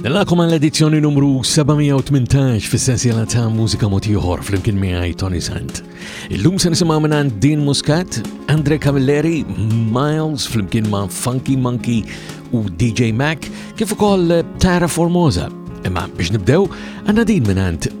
Nilaqkom għall-edizzjoni numru 718 fis-sensiela ta' mużika motiħor fl-imkien miegħi Tony Sant. Illum se nisimgħu minn Din Muscat, Andre Camilleri, Miles fl-imkien ma' Funky Monkey u DJ Mac, kif ukoll Tara Formosa. Imma biex nibdew, għandna din minn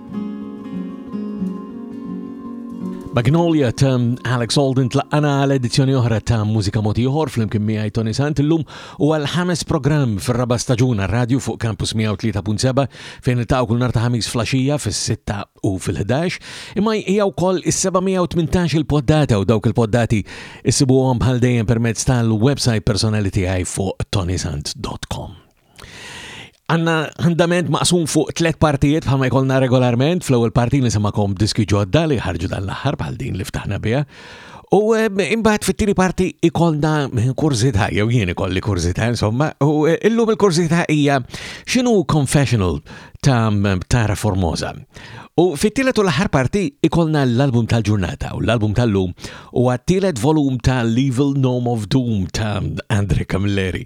Magnolia ta' Alex Alden tlaqqana għal edizzjoni oħra ta' mużika moti oħor fl-imkien miegħi Tony Sant illum u għal ħames programm fir-raba' staġuna radju fuq Campus 103.7 fejn iltaqgħu kull nar ta' ħamis flaxija fis-6 u fil-11 imma hija wkoll is-718 il-poddata u dawk il-poddati issibuhom bħal dejjem permezz tal-website personali tiegħi fuq tonysant.com. Għanna għandament maqsum fuq tlet partijiet bħalma jkollna regolarment, fl-ewwel parti nisimakom diski ġodda li ħarġu dan l-aħħar bħal din li ftaħna biha. U eh, imbagħad fit-tieni parti ikollna kurzita, jew jien ikolli kurzita, insomma, u eh, illum il-kurzita hija x'inhu confessional ta' Tara Formosa. U fit-tielet u l-aħħar parti ikollna l-album tal-ġurnata u l-album tal-lum u għat-tielet volum tal-Evil Gnome of Doom ta' Andre Camilleri.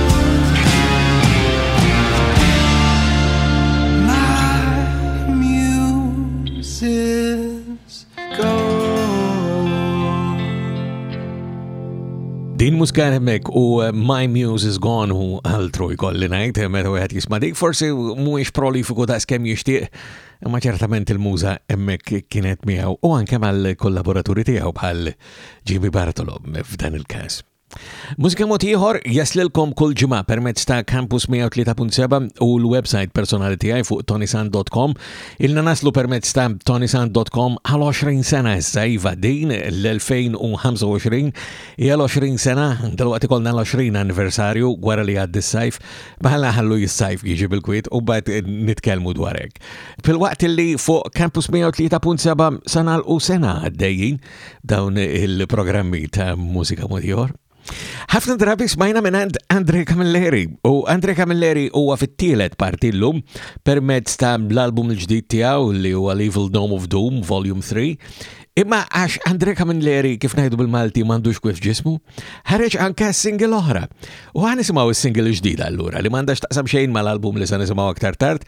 Din muska hemmek u eh, My Muse is Gone u altru jkolli najt, eh, meta wieħed jisma' dik forsi mhuwiex prolifiku ta' skem jixtieq, ma ċertament il-muża hemmhekk kienet miegħu u anke mal-kollaboraturi tiegħu bħal Jimmy Bartolo f'dan il-każ. Mużika mod ieħor jaslilkom kull ġimgħa permezz ta' Campus 103.7 u l-website personali tiegħi fuq tonisan.com. Ilna naslu permezz ta' tonisan.com għal 20 sena issa iva din l-2025 hija l-20 sena dalwaqt ikollna l-20 anniversarju wara li għaddi s-sajf bħala ħallu jis-sajf jiġi bil-kwiet u bad nitkellmu dwar hekk. Fil-waqt li fuq Campus 103.7 sanal u sena għaddejjin dawn il-programmi ta' mużika modjor. Ħafna drabi smajna minn għand Andre Camilleri u Andre Camilleri huwa fit-tielet parti llum permezz ta' l-album l-ġdid tiegħu li huwa Evil Dome of Doom Volume 3. Imma għax Andre Camilleri kif ngħidu bil-Malti m'għandux kwif ġismu, ħareġ anke single oħra. U għan nisimgħu s-single ġdida allura li m'għandax taqsam xejn mal-album li se nisimgħu aktar tard,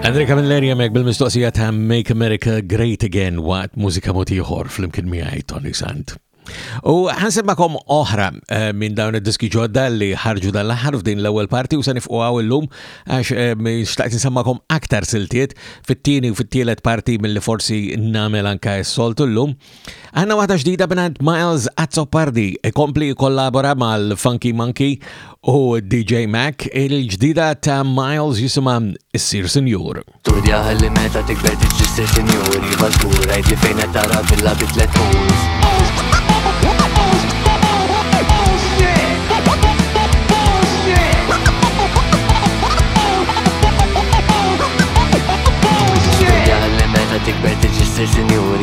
Andre Camilleri jemek bil-mistoqsija ta' Make America Great Again waqt mużika motiħor fl-imkien miħaj Tony Sant. U ħansemmakom oħra eh, minn dawn id-diski ġodda li ħarġu dan l-aħħar f'din l-ewwel parti u se nifqu għaw illum għax eh, xtaqt nsemmakom aktar siltiet fit-tieni u fit-tielet parti mill-li forsi nagħmel anka s-soltu llum. Għanna waħda ġdida binant Miles Azzopardi ikompli kollabora mal-Funky Monkey u DJ Mac il-ġdida ta' Miles jisima Sir Senjur. Tudja li meta tikber tiġi Sir Senjur jiva zgur għajt li fejna tara villa bitlet Tikber tiġi Sir Senjur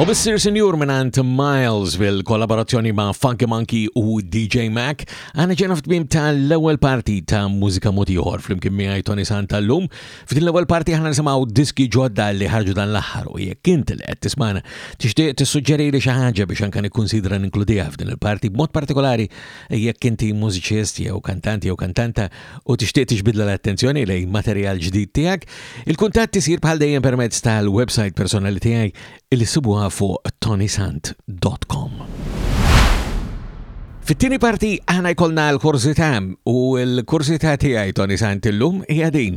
U bissir sinjur minant Miles bil-kollaborazzjoni ma' Funky Monkey u DJ Mac, għana ġena f'tmim tal-ewel parti ta' mużika motiħor fl-imkien miħaj Tony Sant tal-lum. F'din l-ewel parti għana nisimaw diski ġodda li ħarġu dan l-axħar u jek kint li għed tismana tixtieq tissuġġeri li xaħġa biex anka nikkonsidra ninkludiha f'din il-parti b'mod partikolari jekk inti mużiċist jew kantanti jew kantanta u tixtieq tiġbidla l-attenzjoni lejn materjal ġdid tiegħek, il-kuntatt isir bħal dejjem permezz tal-website personali tiegħi li sibuha fuq tonisant.com. Fit-tieni parti aħna jkollna l-kurzità u l-kurzità tiegħi Tony Sant illum hija din.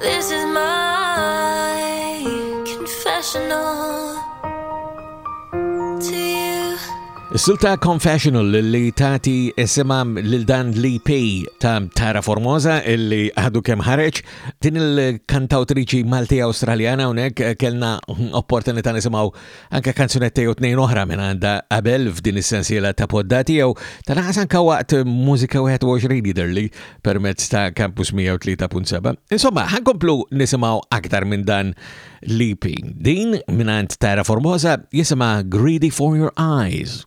This is my confessional to you. Is-silta Confessional li tati isimam lil dan l-EP ta' Tara Formosa illi għadu kem ħareġ din il-kantawtriċi Malti Australjana unek kellna opportunità nisimaw anke kanzunetta jew tnejn oħra minn għandha qabel f'din is-sensiela ta' podda tiegħu, tal-ħas anke waqt Mużika 21 jidherli permezz ta' Campus 103.7. Insomma, ħankomplu nisimgħu aktar minn dan l-EP. Din minn għand Tara Formosa jisimha Greedy for Your Eyes.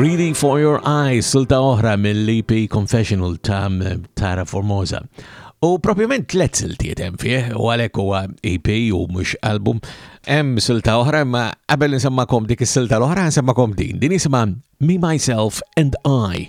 Reading for Your Eyes, silta oħra mill-EP Confessional ta' Tara Formosa. U propjament tlet siltiet hemm fih, u għalhekk huwa EP u mhux album. Hemm silta oħra, ma qabel nsemmakom dik is-silta l-oħra nsemmakom din. Din jisimha Me Myself and I,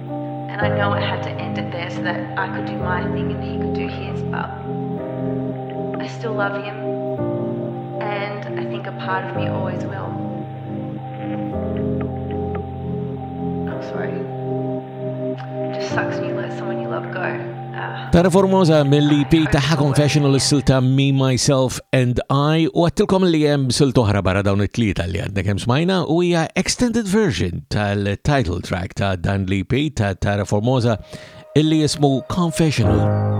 And I know I had to end it there so that I could do my thing and he could do his, but I still love him. And I think a part of me always will. I'm sorry. It just sucks me Tara Formosa mill-EP taħħa Confessional is-silta Me, Myself and I u għattilkom li jem silt oħra barra dawn it-tlieta li għadna kem smajna u hija extended version tal-title track ta' dan l-EP ta' Tara Formosa illi jismu Confessional.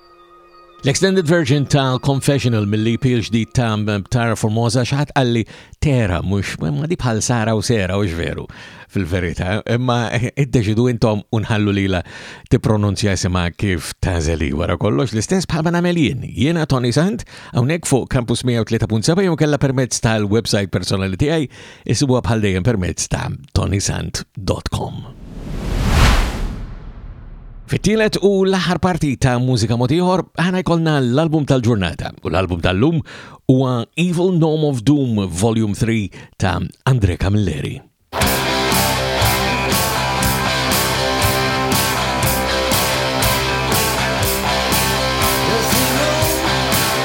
L-extended version ta' Confessional mill-EP l-ġdid ta' Tara Formosa xaħat għalli Tera mux ma di bħal Sara u Sera u veru fil-verita imma id-deċidu intom unħallu lila tipronunzja sima kif tażeli wara kollox l-istess bħal ma nagħmel jien. Jiena Tony Sant hawnhekk fuq Campus 103.7 jew kella permezz tal-website personali tiegħi Isibuha bħal dejjem permezz ta' tonysant.com. Fittilet u l-aħħar parti ta' mużika motiħor ħana jkollna l-album tal-ġurnata u l-album tal-lum huwa Evil Gnome of Doom Volume 3 ta' Andre Camilleri.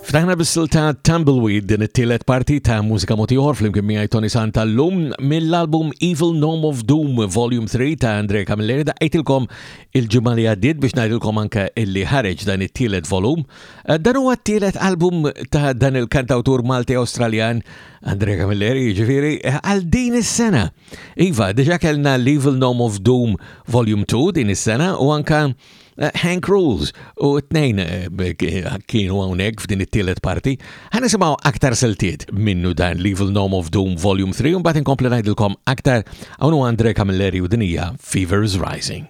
Ftaħna bis-silta Tumbleweed din it-tielet parti ta' mużika motiħor fl-imkien miegħi Tony Santa llum mill-album Evil Gnome of Doom Volume 3 ta' Andrea Camilleri daqqejtilkom il-ġimgħa li għaddiet biex ngħidilkom anke illi ħareġ dan it-tielet volum. Eh, dan huwa t-tielet album ta' dan il-kantawtur Malti Awstraljan Andrea Camilleri ġifieri eh, għal din is-sena. Iva, diġà kellna l-Evil Gnome of Doom Volume 2 din is-sena u anke Eh, Hank Rules u t-tnejn eh, kienu hawnhekk f'din it-tielet parti. Ħa nisimgħu aktar siltiet minnu dan Level Gnome of Doom Volume 3 u mbagħad inkompli ngħidilkom aktar hawn Andre Camilleri u dinija Fever is Rising.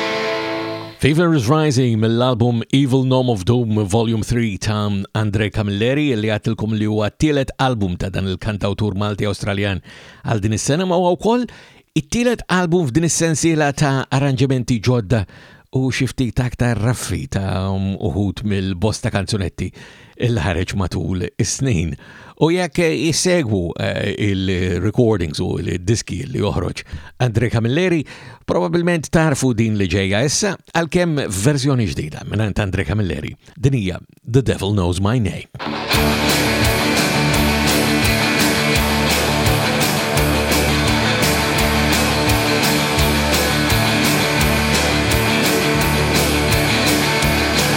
Fever is Rising mill-album Evil Nom of Doom Volume 3 ta' Andre Camilleri li għatilkom li huwa tielet album ta' dan il-kantawtur Malti Awstraljan għal din is-sena ma huwa wkoll it-tielet album f'din is-sensiela ta' arranġamenti ġodda u xifti aktar raffi ta' uħut mill-bosta kanzunetti li ħareġ matul is-snin u jekk jissegwu eh, il-recordings u il-diski li joħroġ Andre Camilleri, probabilment tarfu din li ġejja issa għalkemm verżjoni ġdida minn Andre Camilleri. Din hija The Devil Knows My Name.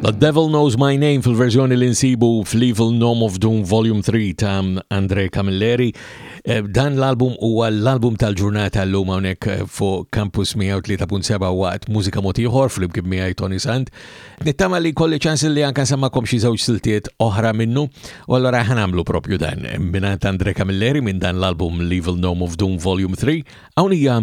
The Devil Knows My Name fil-verżjoni li nsibu fl-Evil Gnome of Doom Volume 3 ta' Andre Camilleri. Eh, dan l-album huwa l-album tal-ġurnata l-lum hawnhekk eh, fuq Campus 103.7 waqt mużika motiħor fl-imkien miegħi Tony Sant. Nittama li kolli ċans li anka semmakom xi żewġ siltiet oħra minnu, u allora ħanamlu propju dan. Minant Andre Camilleri minn dan l-album l-Evil Gnome of Doom Volume 3, hawn hija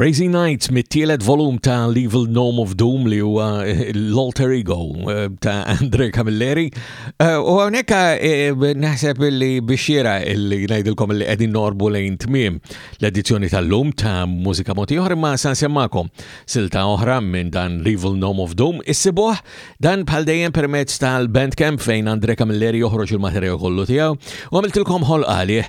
Crazy Nights mit-tielet volum ta' Level Gnome of Doom li huwa eh, l-alter ego eh, ta' Andre Camilleri. Eh, u għonek naħseb li biexira li najdilkom li għedin norbu lejn tmim l-edizzjoni tal-lum ta' mużika moti oħra ma' san semmakom silta oħra minn dan Level Gnome of Doom. Issibuħ dan bħal dejjem permezz tal-Bandcamp fejn Andre Camilleri joħroġ il-materjal kollu tiegħu u għamiltilkom ħol għalih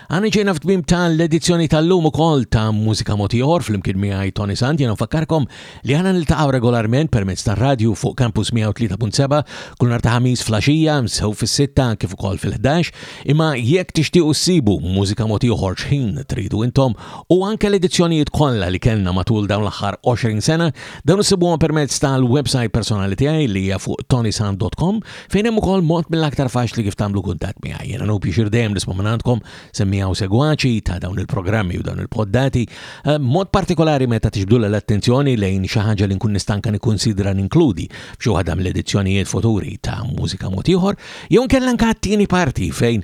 Għana ġejna f'tmim ta' l-edizzjoni tal-lum u koll ta' Musika Motiħor fl-imkien miħaj Tony Sant jena fakkarkom li għana nil-taqaw regolarment permezz ta' radio fuq Campus 103.7 kull nar ta' ħamis flaxija sew fis-sitta kif ukoll fil-11 imma jekk tixtiequ ssibu Musika Motiħor xħin tridu intom u anke l-edizzjonijiet kollha li kellna matul dawn l-aħħar 20 sena dawn issibuhom permezz tal-website personali tiegħi li hija fuq tonysant.com Fejn hemm ukoll mod mill-aktar faċli kif tagħmlu kuntatt miegħi. Jiena nu pixir dejjem nisma' minn għandkom semmija u segwaċi ta' dawn il-programmi u dawn il-poddati, eh, mod partikolari meta tixbdula l-attenzjoni lejn xi ħaġa li nkun nistanka nikkunsidra ninkludi f'xi waħda mill-edizzjonijiet futuri ta' mużika mod ieħor, jew nkella nkat tieni parti fejn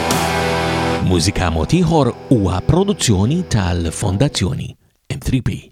Mużika Mod Ieħor huwa produzzjoni tal-Fondazzjoni M3P.